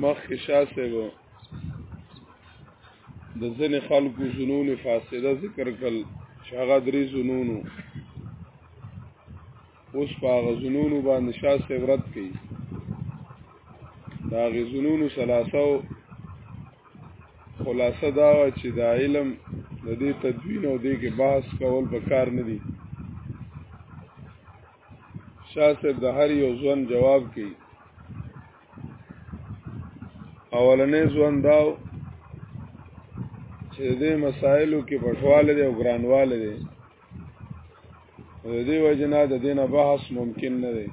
مخ شاسه وو د ځنې خلکو جنون فاسده ذکر کړل چې هغه درې جنونو اوس په هغه جنونو باندې شاسه ورت کړي دا غي جنونو ثلاثه خلاصه دا چې دا علم د دې تدوین او دې کې بحث کول به کار نه دی شاه صاحب د هر یو ځوان جواب کوي اولنې ځوان داو چې دې مسائلو کې پټواله دي او ګرانواله دي د دې وجنه د دینه بحث ممکن نه دی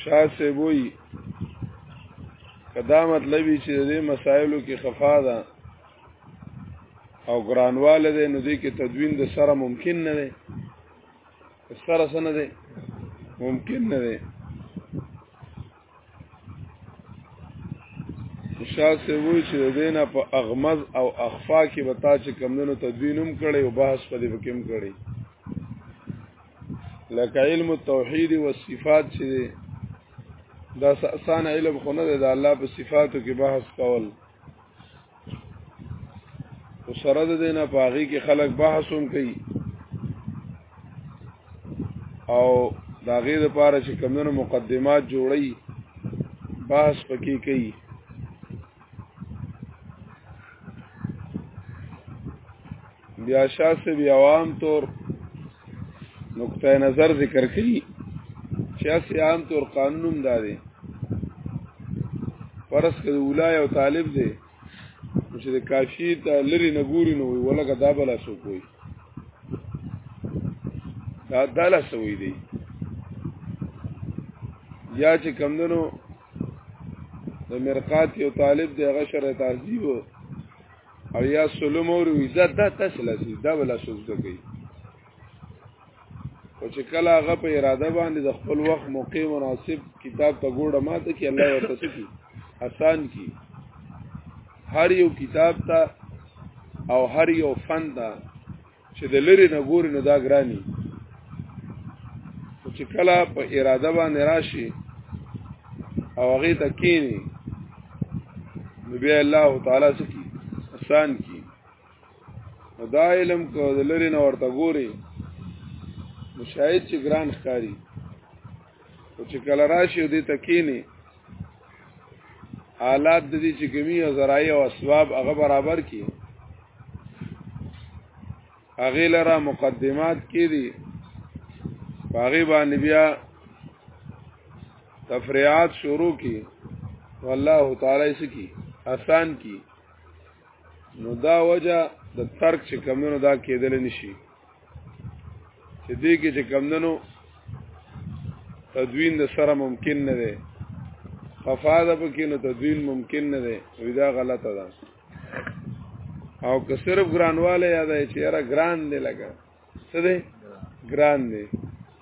شاه سیبوی کدا مطلبی چې دې مسایلو کې خفا ده او ګرانواله ده نو دې کې تدوین د سره ممکن نه ده سره سره نه ده ممکن نه ده شاه سه وی چې د دینه په اغمز او اخفا کې وتا چې کمندونو تدوینم کړي او بحث په دې وکم کړي لکه علم التوحید او صفات چې دا اسان علم خو نه ده د الله په صفاتو کې بحث کول او سره د دینه پاغي کې خلک بحث هم کوي او دا غیر لپاره چې کمونو مقدمات جوړي بحث پکې کوي بیا شاسه بیا عام طور نقطه نظر ذکر کړي شاسه عام طور قانونوم دادي پرس کې ولای او طالب دی چې د کاشي ته لری نه ګوري نو ولګه دا بلا سو کوي دا داله سوي دی یا چې کمندنو د مرقات یو طالب دی غشر تعذیب او یا سلم او عزت دا تاسو لسی دا ولا سوز کوي او چې کله هغه په اراده باندې د خپل وخت موقع مناسب کتاب ته ګوډه ماته کې الله ورته سکی آسان کی هر یو کتاب ته او هر یو فن ته چې د لری نه ګوري نو دا ګرانی چې کله په اراده باندې راشي او هغه ته کینی نو بیا الله تعالی سکی آسان کی دا علم کو د لری نه ورته ګوري مشاهد چې ګران ښکاری او چې کله راشي دې تکینی حالات د دې چې کمی او زراعي او اسباب هغه برابر کی هغه لره مقدمات کې دي باغی باندې بیا تفریعات شروع کی والله تعالی سکی آسان کی نو دا وجه د ترک چې کمونو دا کېدل نشي چې دې کې چې کمندنو تدوین د سره ممکن نه دی خفاده پکې نو تدوین ممکن نه دی ودا غلطه ده او که صرف ګرانواله یاد چې یاره ګران دی لګا څه دی ګران دی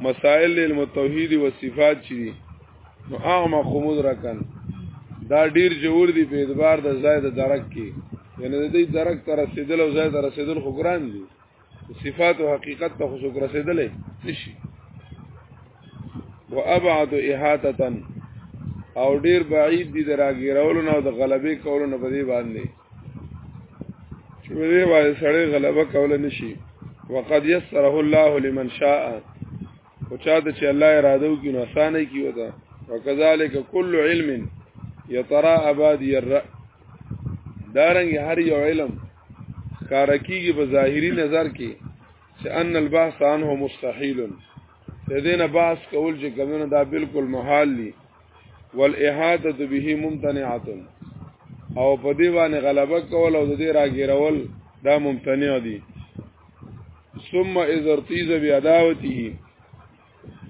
مسائل علم التوحید و صفات چي دي نو اعما خمود رکن دا ډیر جوړ دي په اعتبار د زائد درک کې یعنی د دې درک تر رسیدل او زائد رسیدل خو ګران دي صفات او حقیقت ته خو څوک رسیدل نشي و ابعد احاطه او ډیر بعید دي دراګیرولو نه او د غلبې کولو نه په دې باندې چې دې باندې سړی غلبه کول نشي وقد يسره الله لمن شاء او چا ته چې الله اراده وکړي نو اسانه کی ودا وکذالک کل علم یترا ابادی الرأ دارنګ هر یو علم کارکیږي په ظاهری نظر کې چې ان البحث عنه مستحیل دې نه بحث کول چې کمنه دا بالکل محال دي والاحاطه به ممتنعه او په دې باندې غلبه کول او د دې راګیرول دا ممتنع دي ثم اذا ارتيز بعداوته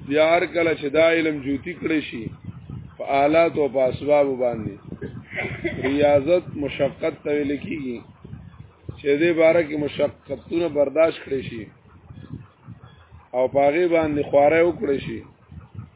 بیا هر کله چې دا علم جوتی کړی شي په آلات او په اسباب باندې ریاضت مشقت ته ویل کیږي چې دې باره کې مشقتونه برداشت کړی شي او پاغي باندې خواره وکړي شي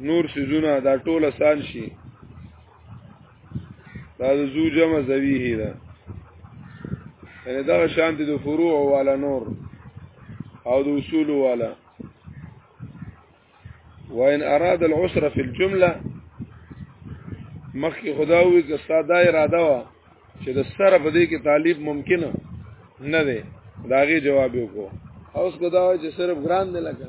نور سيزونه دا ټول آسان شي دا د زو جمع زویه ده یعنی دا شانتی د فروع والا نور او د اصول والا وان اراد العسر في الجمله مخکې خدا وی که ستا دا اراده وا چې د سره په دې کې طالب ممکن نه دی داغه جواب وکړو اوس خدا چې صرف ګران دی لکه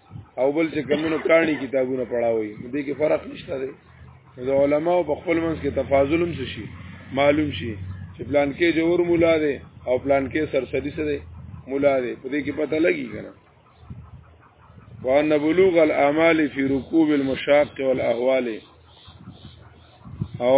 او بل چې کمونو کانی کتابونه پڑھاوي دې کې فرق نشته دی د علماو په خپل منځ کې تفاضل هم شي معلوم شي چې پلان کې جوور مولا دی او پلان کې سرسدي سره مولا دی په دې کې پته لګي کنه وان بلوغ الاعمال فی رکوب المشاق والاهوال او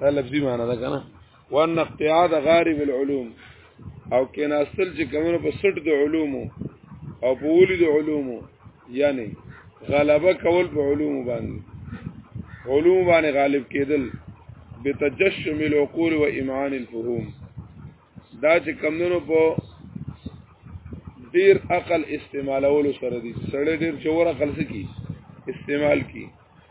دا لفظي معنی ده کنه وان اقتعاد غارب العلوم او کیناستل چې کومو په سټ د علومو او په ولي د علومو یعنی غلبه کول په علوم باندې علوم باندې غالب کېدل بتجشم العقول و امعان الفهوم دا چې کمونو په ډیر عقل استعمالولو سره دي سړی ډیر چور عقل سکی استعمال کی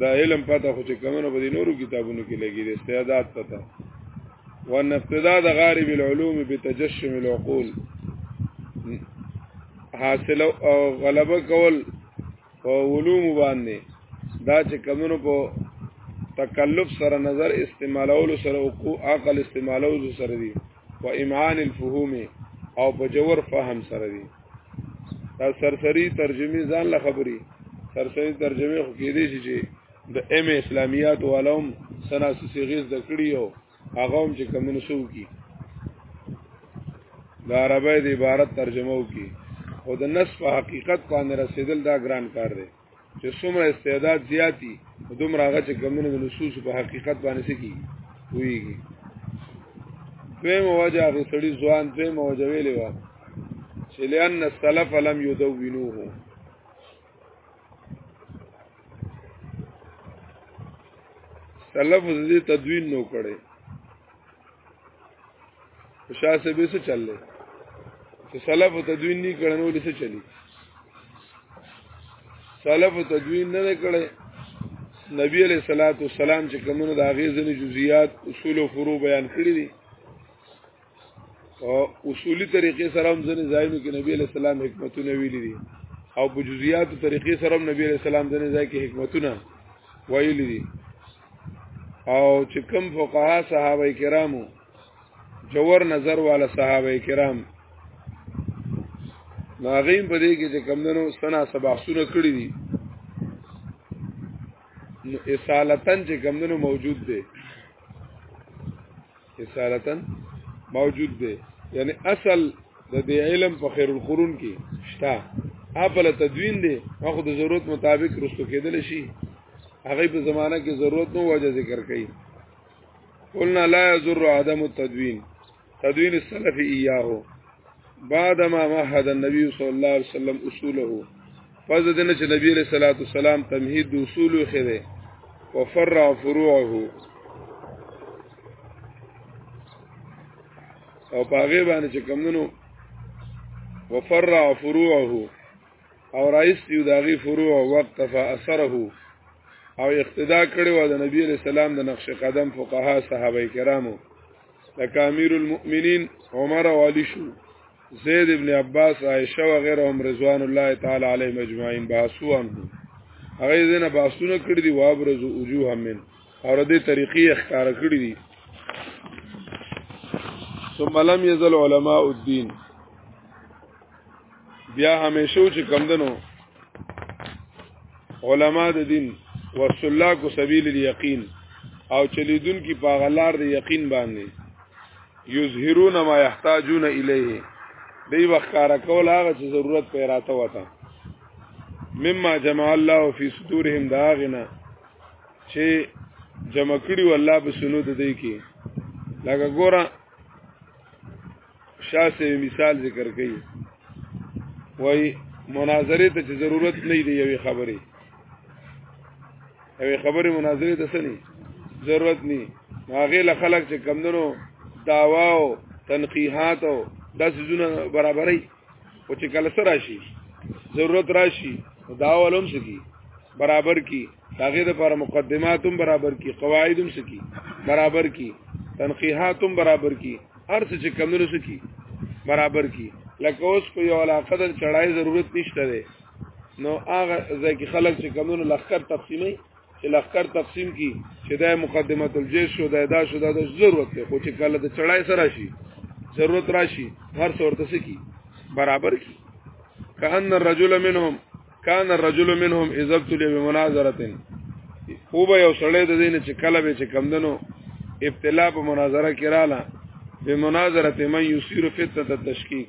دا علم پته خو چې کمنو په دې نورو کتابونو کې لګي دي استعداد پته وان استعداد غارب العلوم بتجشم العقول حاصل او غلبه کول او علوم باندې دا چې کمنو په تکلف سره نظر استعمالولو سره او عقل استعمالولو سره دي و امعان الفهوم او په جوور فهم سره دي دا سرسری ترجمه ځان له خبري سرسری ترجمه خو کې دي چې د ام اسلامیات والوم سنا سیغیز د کړی او هغه هم چې کمونو سو کی د عربی د عبارت ترجمه وکي او د نص په حقیقت باندې رسیدل دا ګران کار دی چې څومره استعداد زیاتی دومره هغه چې کمونه د نصوص په حقیقت باندې سکی ویږي دویم وجه هغه سړي ځوان دویم وجه ویلې و چې لئن السلف لم يدونوه سلف دې تدوین نو کړي شاه سه به څه چل لې چې سلف تدوین نه کړنو لې څه چلی سلف تدوین نه کړي نبی علیہ الصلوۃ والسلام چې کومونه د هغه ځنې جزئیات اصول او فروع بیان کړی دي او اصولی طریقې سره هم ځنې ځایونو کې نبی علیہ السلام حکمتونه ویلي دي او په جزئیات طریقې سره هم نبی علیہ السلام ځنې ځای کې حکمتونه ویلي دي او چې کوم فقها صحابه کرامو جوور نظر والا صحابه کرام ناغیم په دې کې چې کمندونو سنا سبا سونه کړی دي نو اصالتن چې کمندونو موجود دي اصالتا موجود دی یعنی اصل د دې علم په خیر القرون کې شته خپل تدوین دی هغه د ضرورت مطابق رسو کېدل شي هغه په زمانہ کې ضرورت نو وجه ذکر کړي قلنا لا يضر عدم التدوين تدوين السلف اياه بعدما مهد النبي صلى الله عليه وسلم اصوله پس د دنه چې نبی علیہ الصلوۃ والسلام تمهید د اصول خره وفرع فروعه او پاغه باندې چې کمونو وفرع فروعه او رئیس یو داغي فروع وقت فاثره او اقتدا کړی و د نبی علیہ السلام د نقش قدم فقها صحابه کرامو لکه امیر المؤمنین عمر او علی شو زید ابن عباس عائشه و غیرهم رضوان الله تعالی علیهم اجمعین باسو ان هغه دینه باسونه کړی دی وابرز وجوه من اور دې طریقې اختیار کړی دي ثم لم يزل علماء الدين بیا همیشه چې کمدنو علما د دین وسلاک سبیل الیقین او چلیدون کی پاغلار د یقین باندې یظهرون ما یحتاجون الیه دی وخکار کول هغه چې ضرورت پیراته وته مما جمع الله فی صدورهم داغنا چې جمع کړي والله په سنو د دې کې لکه ګوره شاسه مثال ذکر کړي وای مناظره ته ضرورت نه دی یوې خبرې یوې خبرې مناظرې ته سني ضرورت ني هغه له خلک چې کمندونو داوا او تنقیحات او داسې زونه برابرۍ او چې کله سره راشي ضرورت راشي داوا لوم سکی برابر کی هغه د پر مقدمات هم برابر کی قواعد هم سکی برابر کی تنقیحات هم برابر کی هر څه چې کمندونو سکی برابر کی لکه اوس په یو علاقه د چړای ضرورت نشته نو هغه ځکه خلک چې کمونو لخر تقسیمي چې لخر تقسیم کی چې د مقدمه الجيش شو د ادا شو د ضرورت ته خو چې کله د چړای سره شي ضرورت راشي هر څور ته سکی برابر کی کأن الرجل منهم کان الرجل منهم اذا ابتلي بمناظره خو به یو سړی د دین چې کله به چې کمندنو ابتلا په مناظره کې رااله به مناظره من یسیر فتنه التشکیک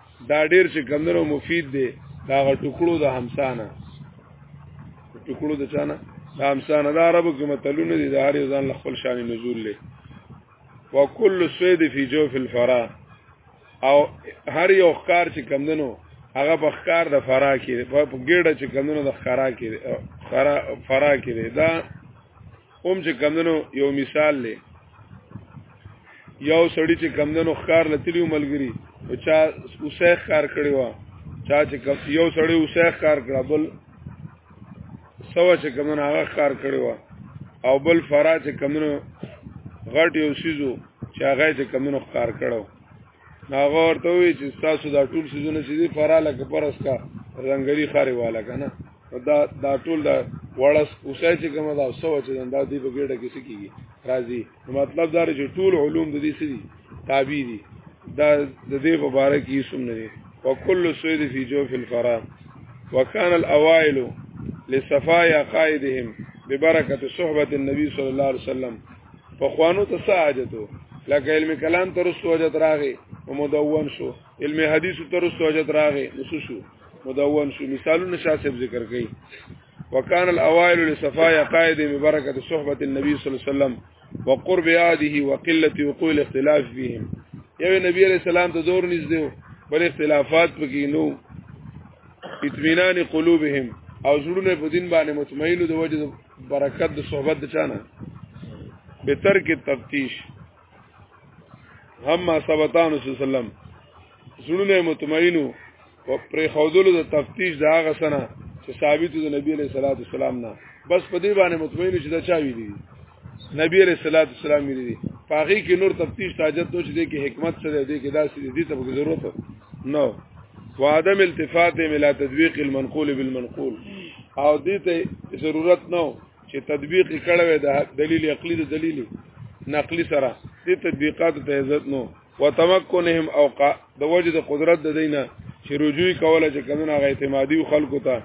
دا ډیر چې کمنو مفید دی دا ټکړو د همسانه ټکړو د چانه دا همسانه د عربو کې متلونه دي د هر یو ځان خپل شان نزول لې وکل سید فی جوف الفرا او هر یو ښکار چې کمندنو هغه په ښکار د فرا کې په ګډه چې کمندنو د خرا کې خرا فرا کې دا اوم چې کمندنو یو مثال لې یو سړی چې کمندنو ښکار لتلیو ملګری او چا اوسه ښکار کړی و چا چې کم یو سړی اوسه ښکار کړ بل سو چې کمندنو هغه ښکار کړی و او بل فرا چې کمندنو غټ یو سیزو چې هغه چې کمندنو ښکار کړو هغه ورته وی چې تاسو دا ټول سيزونه چې دي فراله کپرس کا رنگري خاري والا کنه دا دا ټول دا وړس اوسه چې کومه دا اوسه چې دا دی په ګډه کې سکیږي راځي مطلب دا چې ټول علوم د دې سړي تابع دي دا د دې په اړه کې سم نه دي وکل سوید فی جوف الفرا وکان الاوائل لصفايا قائدهم ببرکه صحبت النبي صلی الله علیه وسلم په خوانو ته څه حاجت وو لکه علم کلام تر څو حاجت راغی او مدون شو علم حدیث تر څو حاجت راغی نو شو مدون شو مثالونه شاسب ذکر کړي وکانه الاوائل لصفايا قائد ببرکه صحبت النبي صلی الله علیه وسلم وقرب عاده وقله وقوع الاختلاف فيهم یو نبی علیہ السلام ته دور نږدې و بل اختلافات پکې نو اطمینان قلوبهم او زړونه په دین باندې مطمئنو د وجه برکت د صحبت د چانه به ترک تفتیش هم ثبتان رسول سلام زړونه مطمئنو او پر خودلو د تفتیش د هغه سنه چې ثابت د نبی علیہ الصلوۃ والسلام نه بس په دې باندې مطمئن چې دا چا وی دي نبی علیہ الصلوۃ والسلام وی دي پاغي کې نور تفتیش تاجت نو چې دې کې حکمت سره دې کې داسې دې ته ضرورت نو وعدم التفات الى تطبيق المنقول بالمنقول او دې ته ضرورت نه چې تطبیق کړه وې د دلیل عقلی د دلیل نقلی سره دې تطبیقات ته عزت نو وتمکنهم او د وجه د قدرت د دینه چې رجوع کوله چې کمنه غ اعتمادي خلکو ته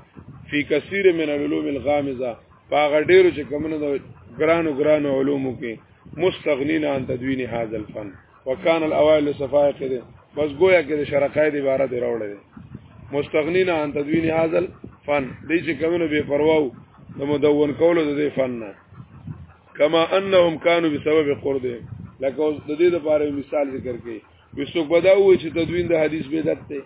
فی کثیر من العلوم الغامزه پاغه ډیرو چې کمنه د ګرانو ګرانو علومو کې مستغنین عن تدوین هاذ الفن وکان الاوائل صفائق دي بس گویا کې د شرقای دی عبارت راوړل دي مستغنینا عن تدوین هاذل فن دې چې کومونه به پرواو د مدون کولو د دې فن نه کما انهم كانوا بسبب قرده لکه اوس د دې لپاره مثال ذکر کړي وسوک بداوي چې تدوین د حدیث بدعت دی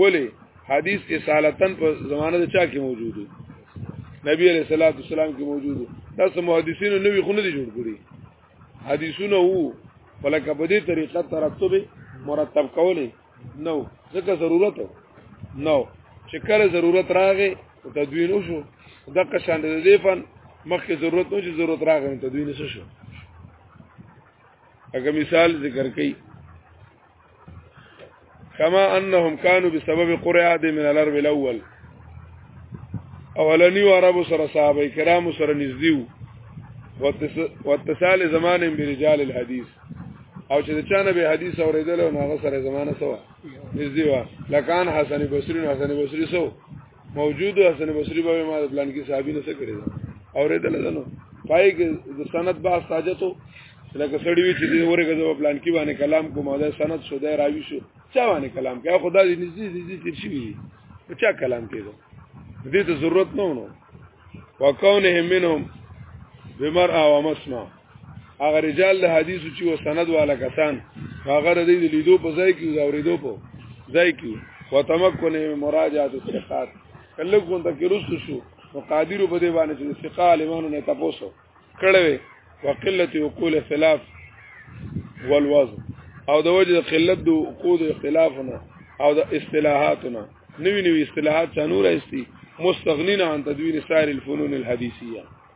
ولی حدیث اصالتن په زمانه د چا کې موجود دی نبی علیہ الصلوۃ والسلام کې موجود دی تاسو محدثینو نوې خونه دي جوړ کړی حدیثونه وو ولکه په دې طریقه ترتب مرتب کولې نو ځکه ضرورت نو چې کله ضرورت راغی تدوین وشو دغه شان د دې فن مخکې ضرورت نو چې ضرورت راغی تدوین شو اګه مثال ذکر کړي کما انهم كانوا بسبب قرعه من الارب الاول اولنی عربو سره صحابه کرامو سره نږدې وو واتصال زمان برجال الحديث او چې د چانه به حدیث اوریدل او هغه سره زمانه سوا نږدې و لکان حسن بصری حسن بصری سو موجود حسن بصری به ما د پلان کې صحابي نه څه کړی دا اورېدل ده نو پای کې د سند با ساجتو لکه سړی وی چې د ورګه د پلان کې باندې کلام کوم دا سند شو دا راوي شو چا باندې کلام کوي خدا دې نږدې دې تیر شي په چا کلام کېدو دې ته ضرورت نه ونه وکونه منهم بمرأه ومسمع هغه رجال له حدیثو چې و سند والا کسان هغه د دې لیدو په ځای کې او اوریدو په ځای کې و تمکن مراجعات الثقات کله کوم ته کې رسو شو نو قادر په دې باندې چې ثقه عالمانو نه تاسو کړوي وقلت وقول خلاف والوزن او د وجه قلت د عقود اختلافنا او د اصطلاحاتنا نوی نوی اصطلاحات چانور استی مستغنین عن تدوین سائر الفنون الحدیثیه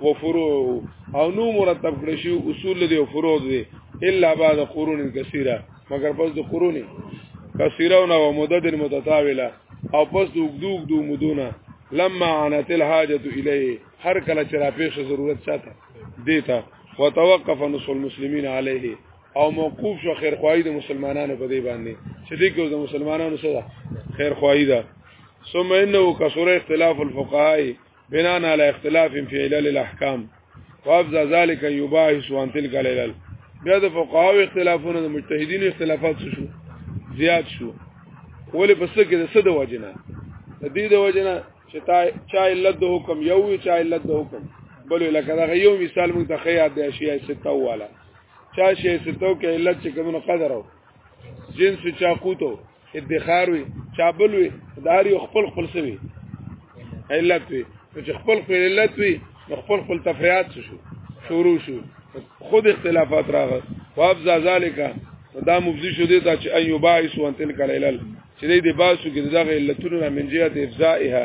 و فروعه او نو مرتب کړی شو اصول دی او فروع دی الا بعد قرون کثیره مگر پس د قرون کثیره او مدد متتاوله او پس د وګدوګ دو مدونه لما عنت الحاجه الیه هر کله چې را پیښه ضرورت چاته دیتا وتوقف نصر المسلمین علیه او موقوف شو خیر خوای د مسلمانانو په دی باندې چې دې کې د مسلمانانو سره خیر خوای ده ثم انه کثر اختلاف الفقهاء بناء على اختلاف في علل الاحکام وابزا ذلك يباحث عن تلك العلل بیا د فقهاو اختلافونه د مجتهدینو اختلافات شو زیات شو ولې پس کې د صد وجنه د دې د وجنه چې تا چا علت د حکم یو چا علت د حکم بل لکه دا یو مثال موږ ته خیات د اشیاء سته والا چا شی سته کې علت چې کومه قدر او جنس چاقوتو ادخار وي چابل وي دار یو خپل خپل سوي علت وي چې خپل خپل علت وي نو خپل خپل تفریات شو شروع شو خود اختلافات راغله وابزا ذالک دا مفزی شو دیتا چې ایو باعث وان تلک العلل چې دې باسو کې دغه علتونو من جهت افزائها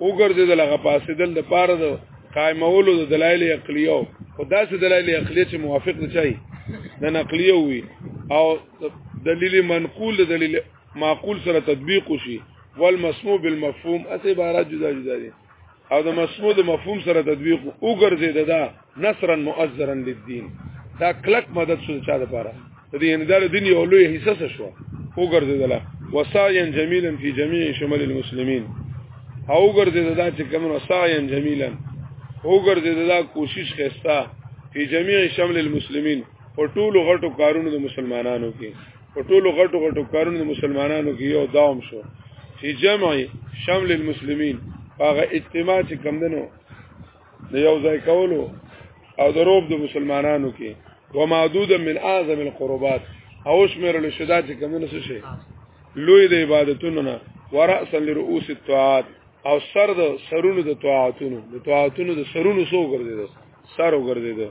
وګرځیدل هغه پاسیدل د پاره د قائمولو د دلایل عقلیو او داسې دلایل عقلیه چې موافق نه چای د نقلیه وي او دلیل منقول د دلیل معقول سره تطبیق وشي والمسموع بالمفهوم اته عبارات جدا جدا دي او د مسموع د مفهوم سره تطبیق وګرځید دا نصرا مؤذرا للدین دا کلک مدد شو چا د پاره د دې اندار دین یو لوی حصہ شو وګرځیدله وسایا جمیلا فی جميع شمال المسلمین او ګرځیدل دا چې کوم وسایا جمیلا او ګرځیدل دا کوشش خستا فی جميع شمال المسلمین په ټولو غټو کارونو د مسلمانانو کې په ټولو غټو غټو کارونو مسلمانانو کې یو داوم شو چې جمع شمل المسلمین هغه اجتماع چې کمندنو د یو ځای کولو او د روب د مسلمانانو کې ومعدود من اعظم القربات او شمیر له شدا چې کمندنو څه شي لوی د عبادتونو نه ورأسا لرؤوس الطاعات او سر د سرونو د طاعتونو د طاعتونو د سرونو سو ګرځیدل سر وګرځیدل